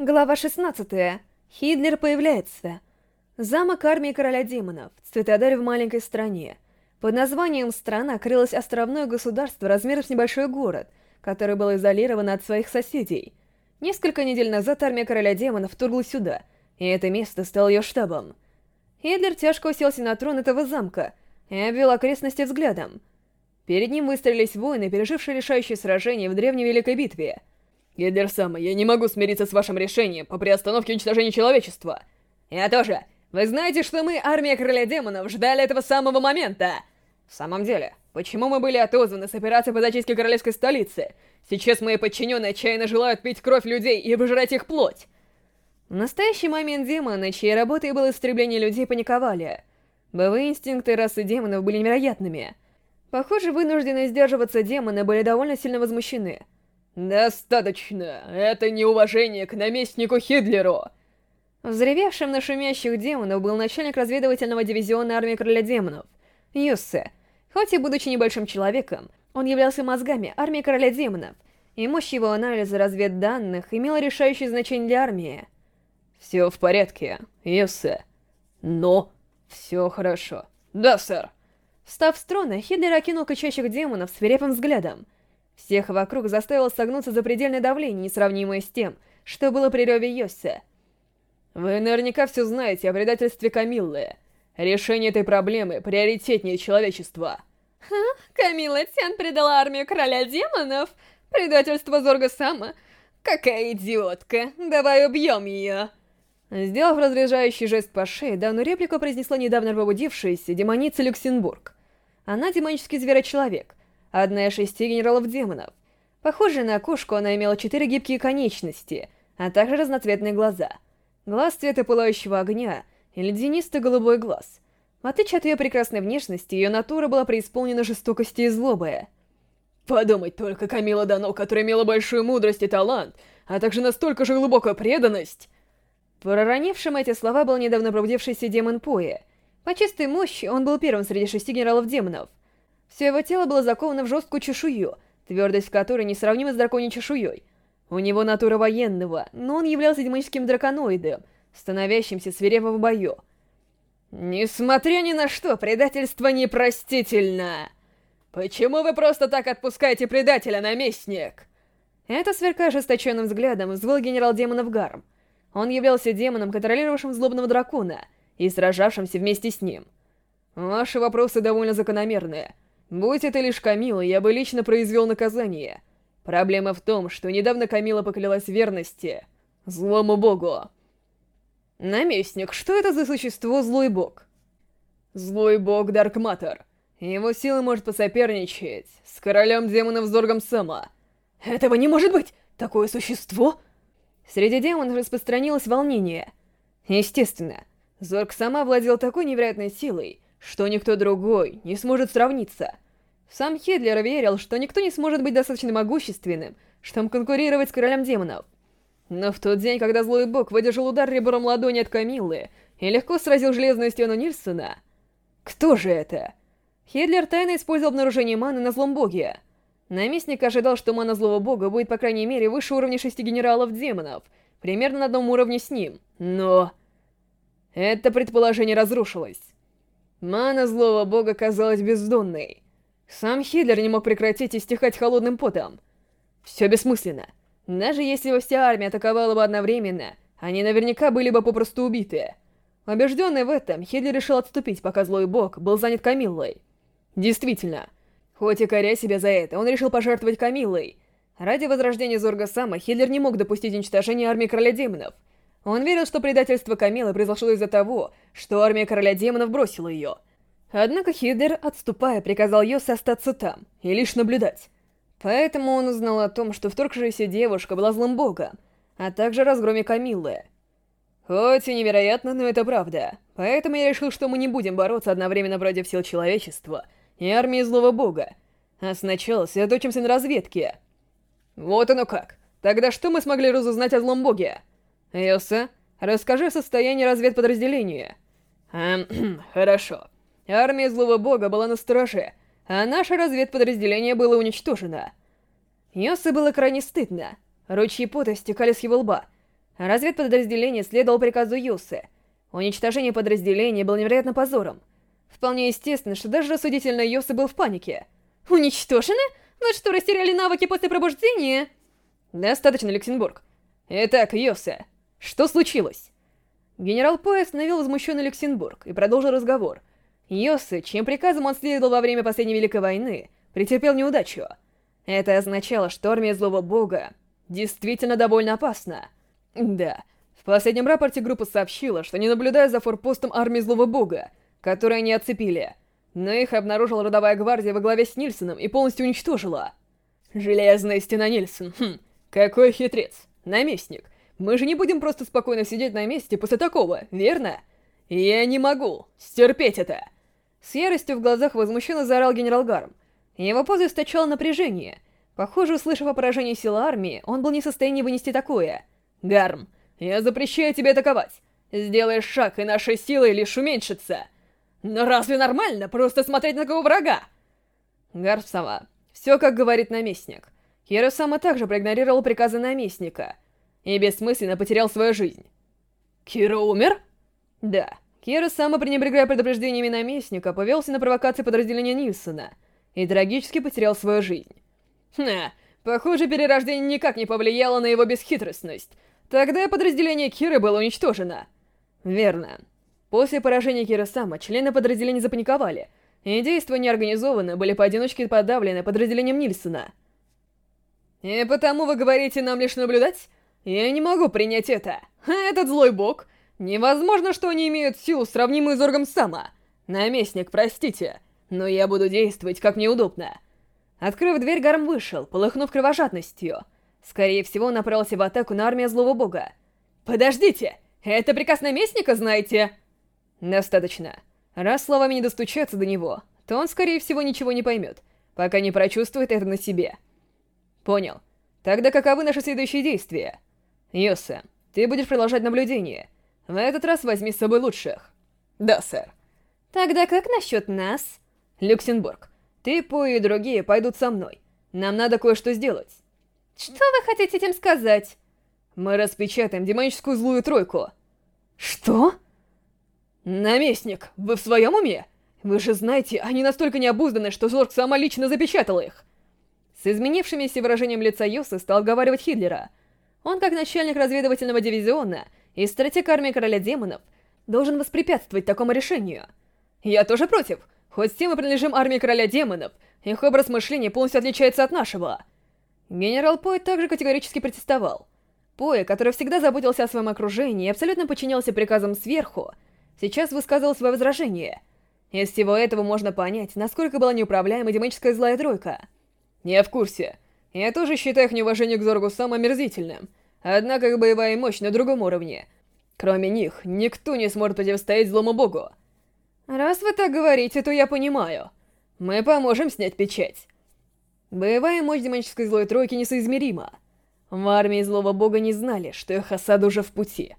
Глава 16. Хидлер появляется. Замок армии короля демонов, цитадель в маленькой стране. Под названием «Страна» крылось островное государство размером с небольшой город, который был изолирован от своих соседей. Несколько недель назад армия короля демонов вторглась сюда, и это место стало ее штабом. Хидлер тяжко уселся на трон этого замка и обвел окрестности взглядом. Перед ним выстроились воины, пережившие решающее сражение в древней Великой Битве — Гидер-сама, я не могу смириться с вашим решением по приостановке уничтожения человечества. Я тоже. Вы знаете, что мы, армия Короля Демонов, ждали этого самого момента? В самом деле, почему мы были отозваны с операцией по зачистке королевской столицы? Сейчас мои подчиненные отчаянно желают пить кровь людей и выжрать их плоть. В настоящий момент демоны, чьей работой было истребление людей, паниковали. Боевые инстинкты расы демонов были невероятными. Похоже, вынужденные сдерживаться демоны были довольно сильно возмущены. «Достаточно! Это неуважение к наместнику Хидлеру!» Взревевшим на шумящих демонов был начальник разведывательного дивизиона армии Короля Демонов, Юссе. Хоть и будучи небольшим человеком, он являлся мозгами армии Короля Демонов, и мощь его анализа разведданных имела решающее значение для армии. «Все в порядке, Юссе. Но все хорошо. Да, сэр!» Встав с трона, Хидлер окинул качащих демонов свирепым взглядом — всех вокруг заставило согнуться за предельное давление, несравнимое с тем, что было при реве Йоссе. Вы наверняка все знаете о предательстве Камиллы. Решение этой проблемы приоритетнее человечества. Ха? Камилла Тян предала армию короля демонов? Предательство Зорга Сама? Какая идиотка! Давай убьем ее! Сделав разряжающий жест по шее, данную реплику произнесла недавно пробудившаяся демоница Люксембург. Она демонический зверочеловек, одна из шести генералов-демонов. Похожая на кошку, она имела четыре гибкие конечности, а также разноцветные глаза. Глаз цвета пылающего огня и ледянисто-голубой глаз. В отличие от ее прекрасной внешности, ее натура была преисполнена жестокости и злобы. Подумать только, Камила Дано, которая имела большую мудрость и талант, а также настолько же глубокую преданность. Проронившим эти слова был недавно пробудившийся демон Пуэ. По чистой мощи он был первым среди шести генералов-демонов. Все его тело было заковано в жесткую чешую, твердость которой несравнима с драконьей чешуей. У него натура военного, но он являлся демоническим драконоидом, становящимся свирепым в бою. Несмотря ни на что, предательство непростительно. Почему вы просто так отпускаете предателя, наместник? Это, сверкая ожесточенным взглядом, взвыл генерал демонов Гарм. Он являлся демоном, контролировавшим злобного дракона и сражавшимся вместе с ним. Ваши вопросы довольно закономерные. Будь это лишь Камила, я бы лично произвел наказание. Проблема в том, что недавно Камила поклялась верности злому богу. Наместник, что это за существо злой бог? Злой бог Даркматор. Его сила может посоперничать с королем демонов Зоргом Сама. Этого не может быть! Такое существо? Среди демонов распространилось волнение. Естественно, Зорг сама владел такой невероятной силой, что никто другой не сможет сравниться. Сам Хедлер верил, что никто не сможет быть достаточно могущественным, чтобы конкурировать с королем демонов. Но в тот день, когда злой бог выдержал удар ребром ладони от Камиллы и легко сразил железную стену Нильсона... Кто же это? Хедлер тайно использовал обнаружение маны на злом боге. Наместник ожидал, что мана злого бога будет, по крайней мере, выше уровня шести генералов-демонов, примерно на одном уровне с ним, но... Это предположение разрушилось. Мана злого бога казалась бездонной. Сам Хидлер не мог прекратить истекать холодным потом. Все бессмысленно. Даже если бы вся армия атаковала бы одновременно, они наверняка были бы попросту убиты. Убежденный в этом, Хидлер решил отступить, пока злой бог был занят Камиллой. Действительно, хоть и коря себя за это, он решил пожертвовать Камиллой. Ради возрождения Зорга Сама Хидлер не мог допустить уничтожения армии Короля Демонов — он верил, что предательство Камилы произошло из-за того, что армия Короля Демонов бросила ее. Однако Хидер, отступая, приказал Йосе остаться там и лишь наблюдать. Поэтому он узнал о том, что вторгшаяся девушка была злым богом, а также разгроме Камиллы. Хоть и невероятно, но это правда. Поэтому я решил, что мы не будем бороться одновременно против сил человечества и армии злого бога. А сначала сосредоточимся на разведке. Вот оно как. Тогда что мы смогли разузнать о злом боге? Юса, расскажи состояние разведподразделения. Эм, хорошо. Армия злого бога была на страже, а наше разведподразделение было уничтожено. Йосе было крайне стыдно. Ручьи пота стекали с его лба. Разведподразделение следовало приказу Юсы. Уничтожение подразделения было невероятно позором. Вполне естественно, что даже рассудительный Юсы был в панике. Уничтожены? Вы что, растеряли навыки после пробуждения? Достаточно, Люксембург. Итак, Юсы, что случилось? Генерал Пой остановил возмущенный Люксембург и продолжил разговор. Йосы, чьим приказом он следовал во время последней Великой войны, претерпел неудачу. Это означало, что армия Злого Бога действительно довольно опасна. Да, в последнем рапорте группа сообщила, что не наблюдая за форпостом армии Злого Бога, который они оцепили, но их обнаружила родовая гвардия во главе с Нильсоном и полностью уничтожила. Железная стена Нильсон, хм, какой хитрец, наместник. Мы же не будем просто спокойно сидеть на месте после такого, верно? Я не могу стерпеть это. С яростью в глазах возмущенно заорал генерал Гарм. Его поза источала напряжение. Похоже, услышав о поражении силы армии, он был не в состоянии вынести такое. «Гарм, я запрещаю тебе атаковать. Сделаешь шаг, и наши силы лишь уменьшатся. Но разве нормально просто смотреть на такого врага?» Гарм сама. Все, как говорит наместник. Хиро сама также проигнорировал приказы наместника — и бессмысленно потерял свою жизнь. Киро умер? Да. Киро, сам пренебрегая предупреждениями наместника, повелся на провокации подразделения Нильсона и трагически потерял свою жизнь. Ха, похоже, перерождение никак не повлияло на его бесхитростность. Тогда подразделение Киры было уничтожено. Верно. После поражения Кира Сама члены подразделения запаниковали, и действия неорганизованно были поодиночке подавлены подразделением Нильсона. И потому вы говорите нам лишь наблюдать? Я не могу принять это. Этот злой бог... Невозможно, что они имеют силу, сравнимую с Оргом Сама. Наместник, простите, но я буду действовать как мне удобно. Открыв дверь, Гарм вышел, полыхнув кровожадностью. Скорее всего, он направился в атаку на армию злого бога. «Подождите! Это приказ наместника, знаете?» «Достаточно. Раз словами не достучаться до него, то он, скорее всего, ничего не поймет, пока не прочувствует это на себе». «Понял. Тогда каковы наши следующие действия?» Йосе, ты будешь продолжать наблюдение. В этот раз возьми с собой лучших. Да, сэр. Тогда как насчет нас? Люксембург, ты, По и другие пойдут со мной. Нам надо кое-что сделать. Что вы хотите этим сказать? Мы распечатаем демоническую злую тройку. Что? Наместник, вы в своем уме? Вы же знаете, они настолько необузданы, что Зорг сама лично запечатала их. С изменившимися выражением лица Йосы стал отговаривать Хитлера — он, как начальник разведывательного дивизиона и стратег армии Короля Демонов, должен воспрепятствовать такому решению. Я тоже против. Хоть все мы принадлежим армии Короля Демонов, их образ мышления полностью отличается от нашего. Генерал Пой также категорически протестовал. Пой, который всегда заботился о своем окружении и абсолютно подчинялся приказам сверху, сейчас высказывал свое возражение. Из всего этого можно понять, насколько была неуправляема демоническая злая тройка. Я в курсе. Я тоже считаю их неуважение к Зоргу самым омерзительным. Однако их боевая мощь на другом уровне. Кроме них, никто не сможет противостоять злому богу. Раз вы так говорите, то я понимаю. Мы поможем снять печать. Боевая мощь демонической злой тройки несоизмерима. В армии злого бога не знали, что их осада уже в пути.